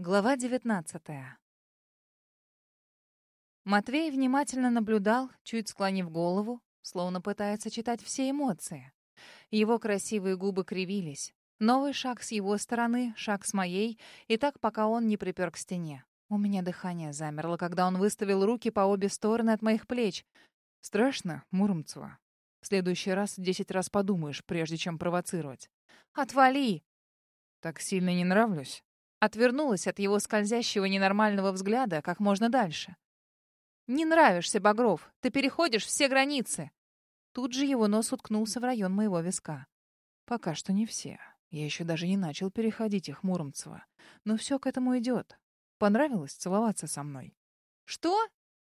Глава 19 Матвей внимательно наблюдал, чуть склонив голову, словно пытается читать все эмоции. Его красивые губы кривились. Новый шаг с его стороны, шаг с моей, и так, пока он не припер к стене. У меня дыхание замерло, когда он выставил руки по обе стороны от моих плеч. «Страшно, Муромцева? В следующий раз десять раз подумаешь, прежде чем провоцировать». «Отвали!» «Так сильно не нравлюсь?» Отвернулась от его скользящего ненормального взгляда как можно дальше. «Не нравишься, Багров. Ты переходишь все границы». Тут же его нос уткнулся в район моего виска. «Пока что не все. Я еще даже не начал переходить их, Муромцева. Но все к этому идет. Понравилось целоваться со мной?» «Что?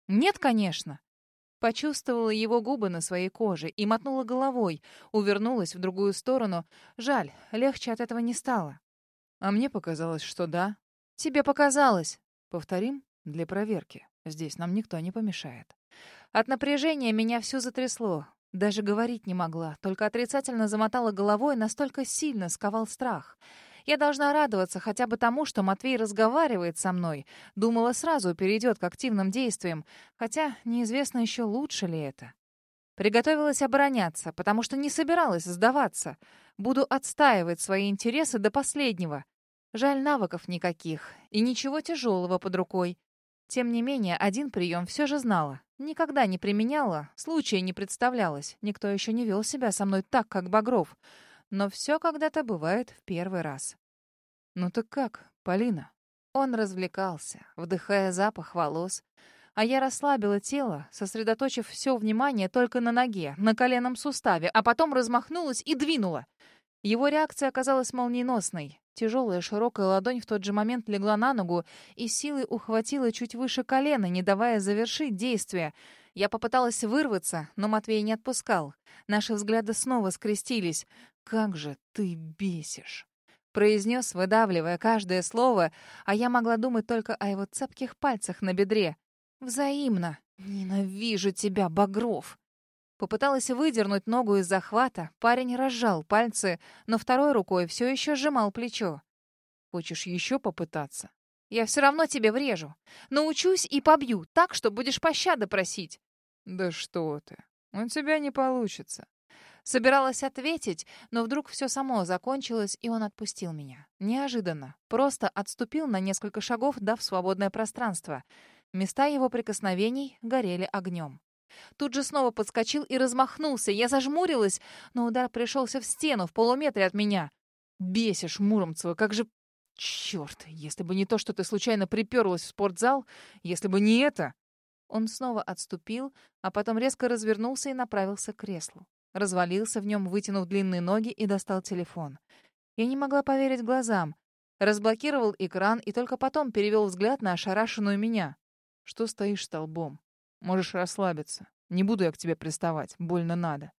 Нет, конечно». Почувствовала его губы на своей коже и мотнула головой, увернулась в другую сторону. Жаль, легче от этого не стало. А мне показалось, что да. Тебе показалось. Повторим для проверки. Здесь нам никто не помешает. От напряжения меня всё затрясло. Даже говорить не могла, только отрицательно замотала головой, настолько сильно сковал страх. Я должна радоваться хотя бы тому, что Матвей разговаривает со мной. Думала, сразу перейдет к активным действиям, хотя неизвестно еще лучше ли это. Приготовилась обороняться, потому что не собиралась сдаваться. Буду отстаивать свои интересы до последнего. Жаль, навыков никаких и ничего тяжелого под рукой. Тем не менее, один прием все же знала. Никогда не применяла, случая не представлялось. Никто еще не вел себя со мной так, как Багров. Но все когда-то бывает в первый раз. «Ну так как, Полина?» Он развлекался, вдыхая запах волос, а я расслабила тело, сосредоточив все внимание только на ноге, на коленном суставе, а потом размахнулась и двинула. Его реакция оказалась молниеносной. Тяжелая широкая ладонь в тот же момент легла на ногу и силой ухватила чуть выше колена, не давая завершить действие. Я попыталась вырваться, но Матвей не отпускал. Наши взгляды снова скрестились. «Как же ты бесишь!» произнес, выдавливая каждое слово, а я могла думать только о его цепких пальцах на бедре. Взаимно. Ненавижу тебя, Багров. Попыталась выдернуть ногу из захвата. Парень разжал пальцы, но второй рукой все еще сжимал плечо. Хочешь еще попытаться? Я все равно тебе врежу. Научусь и побью, так что будешь пощады просить. Да что ты. У тебя не получится. Собиралась ответить, но вдруг все само закончилось, и он отпустил меня. Неожиданно. Просто отступил на несколько шагов, дав свободное пространство. Места его прикосновений горели огнем. Тут же снова подскочил и размахнулся. Я зажмурилась, но удар пришелся в стену в полуметре от меня. «Бесишь, Муромцева, как же...» «Черт, если бы не то, что ты случайно приперлась в спортзал, если бы не это...» Он снова отступил, а потом резко развернулся и направился к креслу. Развалился в нем, вытянув длинные ноги и достал телефон. Я не могла поверить глазам. Разблокировал экран и только потом перевел взгляд на ошарашенную меня. Что стоишь столбом? Можешь расслабиться. Не буду я к тебе приставать. Больно надо.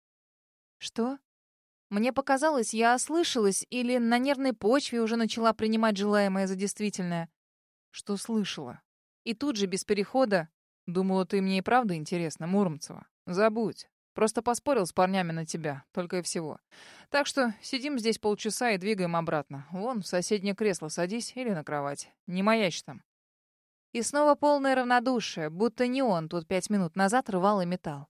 Что? Мне показалось, я ослышалась или на нервной почве уже начала принимать желаемое за действительное. Что слышала? И тут же, без перехода, думала, ты мне и правда интересна, Муромцева. Забудь. Просто поспорил с парнями на тебя, только и всего. Так что сидим здесь полчаса и двигаем обратно. Вон, в соседнее кресло садись или на кровать. Не маячь там. И снова полное равнодушие, будто не он тут пять минут назад рвал и металл.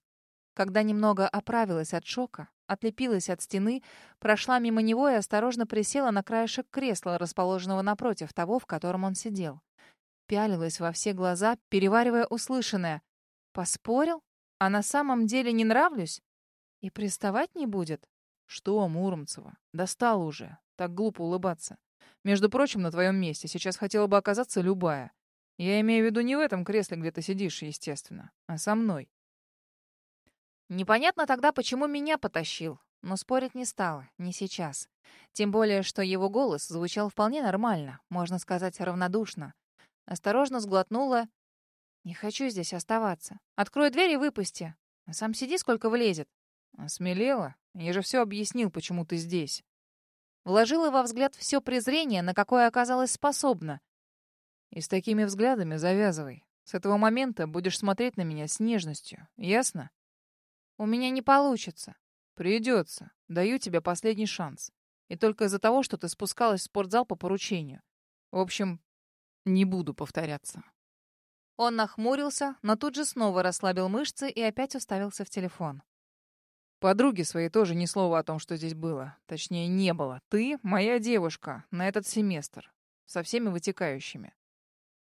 Когда немного оправилась от шока, отлепилась от стены, прошла мимо него и осторожно присела на краешек кресла, расположенного напротив того, в котором он сидел. Пялилась во все глаза, переваривая услышанное. «Поспорил? А на самом деле не нравлюсь? И приставать не будет?» «Что, Муромцева? Достал уже. Так глупо улыбаться. Между прочим, на твоем месте сейчас хотела бы оказаться любая. Я имею в виду не в этом кресле, где ты сидишь, естественно, а со мной. Непонятно тогда, почему меня потащил, но спорить не стала, не сейчас. Тем более, что его голос звучал вполне нормально, можно сказать, равнодушно. Осторожно сглотнула. «Не хочу здесь оставаться. Открой дверь и выпусти. Сам сиди, сколько влезет». «Смелела? Я же все объяснил, почему ты здесь». Вложила во взгляд все презрение, на какое оказалась способна. И с такими взглядами завязывай. С этого момента будешь смотреть на меня с нежностью. Ясно? У меня не получится. Придется. Даю тебе последний шанс. И только из-за того, что ты спускалась в спортзал по поручению. В общем, Не буду повторяться. Он нахмурился, но тут же снова расслабил мышцы и опять уставился в телефон. Подруги своей тоже ни слова о том, что здесь было. Точнее, не было. Ты — моя девушка на этот семестр. Со всеми вытекающими.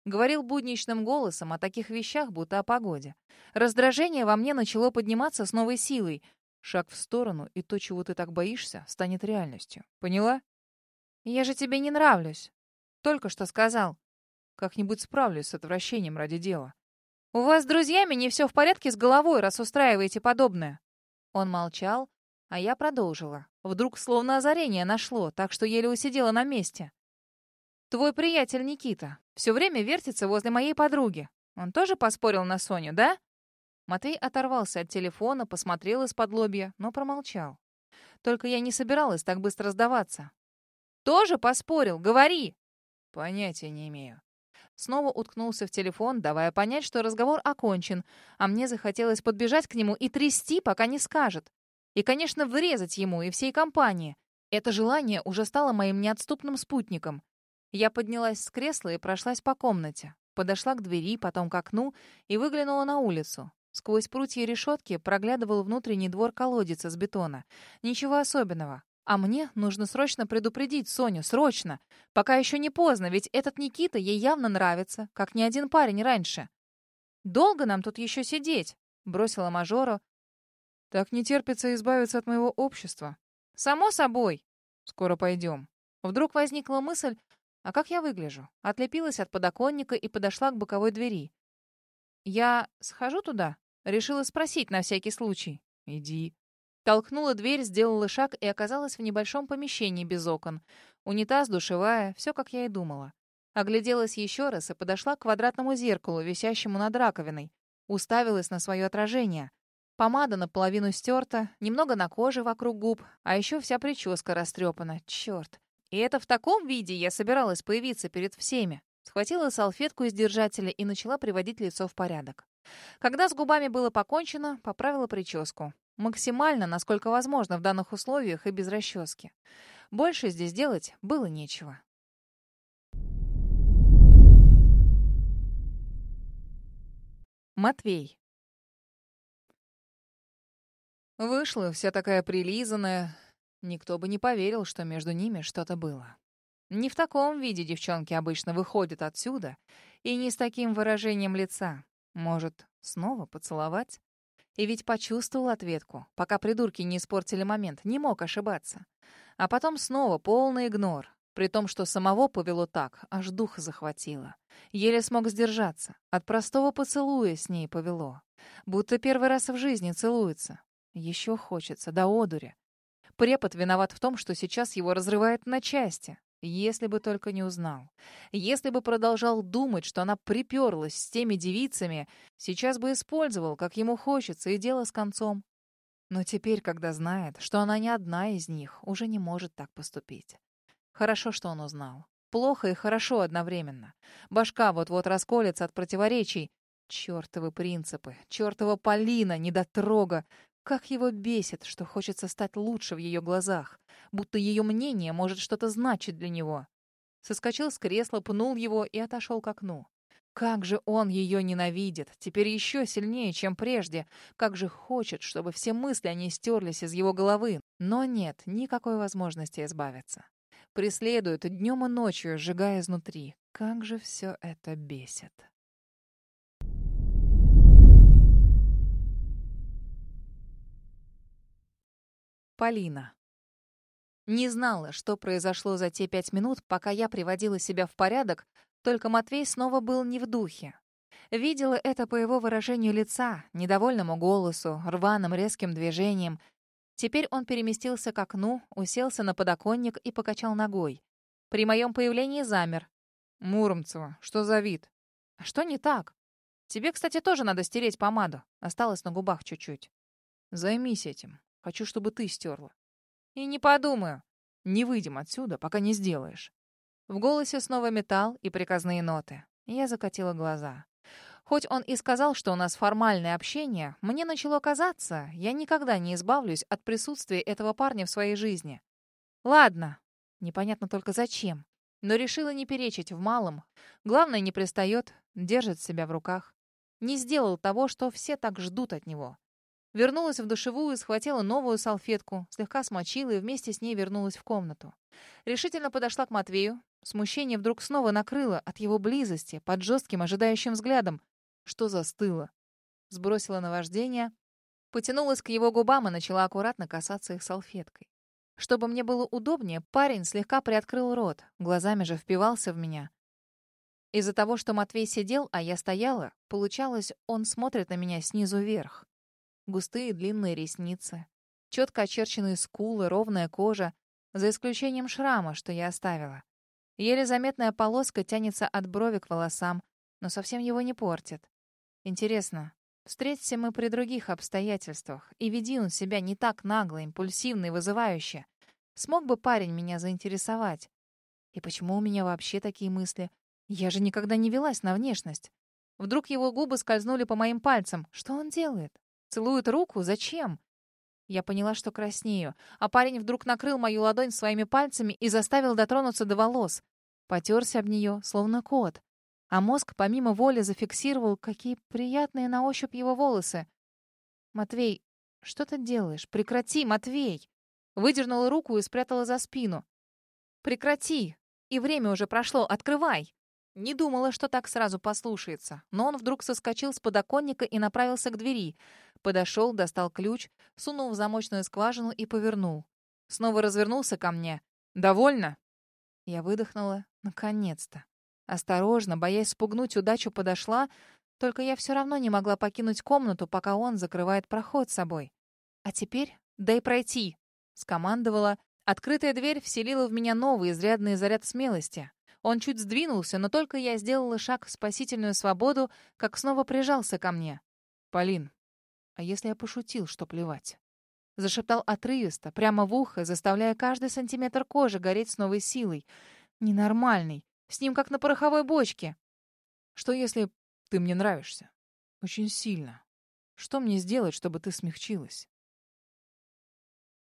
Говорил будничным голосом о таких вещах, будто о погоде. Раздражение во мне начало подниматься с новой силой. Шаг в сторону, и то, чего ты так боишься, станет реальностью. Поняла? Я же тебе не нравлюсь. Только что сказал. Как-нибудь справлюсь с отвращением ради дела. У вас с друзьями не все в порядке с головой, раз устраиваете подобное. Он молчал, а я продолжила. Вдруг словно озарение нашло, так что еле усидела на месте. Твой приятель Никита все время вертится возле моей подруги. Он тоже поспорил на Соню, да? Матвей оторвался от телефона, посмотрел из-под лобья, но промолчал. Только я не собиралась так быстро сдаваться. «Тоже поспорил? Говори!» «Понятия не имею». Снова уткнулся в телефон, давая понять, что разговор окончен, а мне захотелось подбежать к нему и трясти, пока не скажет. И, конечно, врезать ему и всей компании. Это желание уже стало моим неотступным спутником. Я поднялась с кресла и прошлась по комнате. Подошла к двери, потом к окну и выглянула на улицу. Сквозь прутья решетки проглядывал внутренний двор колодец из бетона. Ничего особенного. А мне нужно срочно предупредить Соню, срочно. Пока еще не поздно, ведь этот Никита ей явно нравится, как ни один парень раньше. «Долго нам тут еще сидеть?» — бросила мажору. «Так не терпится избавиться от моего общества». «Само собой». «Скоро пойдем». Вдруг возникла мысль, а как я выгляжу? Отлепилась от подоконника и подошла к боковой двери. «Я схожу туда?» Решила спросить на всякий случай. «Иди». Толкнула дверь, сделала шаг и оказалась в небольшом помещении без окон. Унитаз, душевая, все как я и думала. Огляделась еще раз и подошла к квадратному зеркалу, висящему над раковиной. Уставилась на свое отражение. Помада наполовину стерта, немного на коже вокруг губ, а еще вся прическа растрепана. Черт. И это в таком виде я собиралась появиться перед всеми. Схватила салфетку из держателя и начала приводить лицо в порядок. Когда с губами было покончено, поправила прическу. Максимально, насколько возможно в данных условиях и без расчески. Больше здесь делать было нечего. Матвей. Вышла вся такая прилизанная. Никто бы не поверил, что между ними что-то было. Не в таком виде девчонки обычно выходят отсюда, и не с таким выражением лица. Может, снова поцеловать? И ведь почувствовал ответку, пока придурки не испортили момент, не мог ошибаться. А потом снова полный игнор, при том, что самого повело так, аж дух захватило. Еле смог сдержаться. От простого поцелуя с ней повело. Будто первый раз в жизни целуется. Еще хочется, до одури. Препод виноват в том, что сейчас его разрывает на части. Если бы только не узнал. Если бы продолжал думать, что она приперлась с теми девицами, сейчас бы использовал, как ему хочется, и дело с концом. Но теперь, когда знает, что она не одна из них, уже не может так поступить. Хорошо, что он узнал. Плохо и хорошо одновременно. Башка вот-вот расколется от противоречий. Чёртовы принципы, чёртова Полина, недотрога. Как его бесит, что хочется стать лучше в ее глазах, будто ее мнение может что-то значить для него. Соскочил с кресла, пнул его и отошел к окну. Как же он ее ненавидит, теперь еще сильнее, чем прежде. Как же хочет, чтобы все мысли они стерлись из его головы. Но нет никакой возможности избавиться. Преследует днем и ночью, сжигая изнутри. Как же все это бесит. Полина. Не знала, что произошло за те пять минут, пока я приводила себя в порядок, только Матвей снова был не в духе. Видела это по его выражению лица, недовольному голосу, рваным резким движением. Теперь он переместился к окну, уселся на подоконник и покачал ногой. При моем появлении замер. «Муромцева, что за вид?» «А что не так? Тебе, кстати, тоже надо стереть помаду. Осталось на губах чуть-чуть». «Займись этим. Хочу, чтобы ты стерла. И не подумаю. Не выйдем отсюда, пока не сделаешь. В голосе снова металл и приказные ноты. Я закатила глаза. Хоть он и сказал, что у нас формальное общение, мне начало казаться, я никогда не избавлюсь от присутствия этого парня в своей жизни. Ладно, непонятно только зачем. Но решила не перечить в малом. Главное, не пристает, держит себя в руках. Не сделал того, что все так ждут от него. Вернулась в душевую, схватила новую салфетку, слегка смочила и вместе с ней вернулась в комнату. Решительно подошла к Матвею. Смущение вдруг снова накрыло от его близости, под жестким ожидающим взглядом. Что застыло? Сбросила наваждение, потянулась к его губам и начала аккуратно касаться их салфеткой. Чтобы мне было удобнее, парень слегка приоткрыл рот, глазами же впивался в меня. Из-за того, что Матвей сидел, а я стояла, получалось, он смотрит на меня снизу вверх. Густые длинные ресницы, четко очерченные скулы, ровная кожа, за исключением шрама, что я оставила. Еле заметная полоска тянется от брови к волосам, но совсем его не портит. Интересно, встреться мы при других обстоятельствах, и веди он себя не так нагло, импульсивно и вызывающе. Смог бы парень меня заинтересовать? И почему у меня вообще такие мысли? Я же никогда не велась на внешность. Вдруг его губы скользнули по моим пальцам. Что он делает? Целует руку? Зачем? Я поняла, что краснею, а парень вдруг накрыл мою ладонь своими пальцами и заставил дотронуться до волос. Потерся об нее, словно кот. А мозг помимо воли зафиксировал, какие приятные на ощупь его волосы. «Матвей, что ты делаешь? Прекрати, Матвей!» Выдернула руку и спрятала за спину. «Прекрати! И время уже прошло, открывай!» Не думала, что так сразу послушается, но он вдруг соскочил с подоконника и направился к двери. Подошел, достал ключ, сунул в замочную скважину и повернул. Снова развернулся ко мне. «Довольно?» Я выдохнула. Наконец-то. Осторожно, боясь спугнуть удачу, подошла, только я все равно не могла покинуть комнату, пока он закрывает проход собой. «А теперь дай пройти», — скомандовала. Открытая дверь вселила в меня новый изрядный заряд смелости. Он чуть сдвинулся, но только я сделала шаг в спасительную свободу, как снова прижался ко мне. «Полин, а если я пошутил, что плевать?» Зашептал отрывисто, прямо в ухо, заставляя каждый сантиметр кожи гореть с новой силой. Ненормальный. С ним как на пороховой бочке. «Что если ты мне нравишься? Очень сильно. Что мне сделать, чтобы ты смягчилась?»